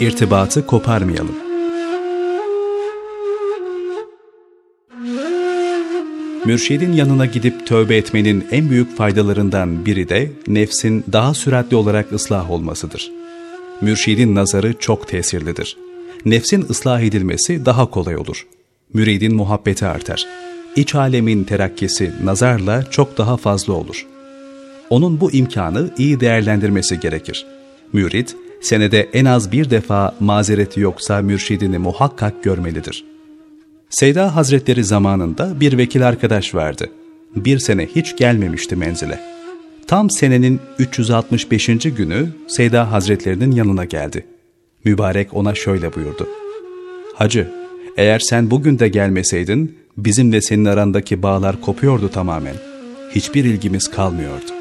irtibatı koparmayalım. Mürşidin yanına gidip tövbe etmenin en büyük faydalarından biri de nefsin daha süratli olarak ıslah olmasıdır. Mürşidin nazarı çok tesirlidir. Nefsin ıslah edilmesi daha kolay olur. Müridin muhabbeti artar. İç alemin terakkisi nazarla çok daha fazla olur. Onun bu imkanı iyi değerlendirmesi gerekir. Mürid, senede en az bir defa mazereti yoksa mürşidini muhakkak görmelidir.'' Seyda Hazretleri zamanında bir vekil arkadaş vardı. Bir sene hiç gelmemişti menzile. Tam senenin 365. günü Seyda Hazretlerinin yanına geldi. Mübarek ona şöyle buyurdu. Hacı, eğer sen bugün de gelmeseydin, bizimle senin arandaki bağlar kopuyordu tamamen. Hiçbir ilgimiz kalmıyordu.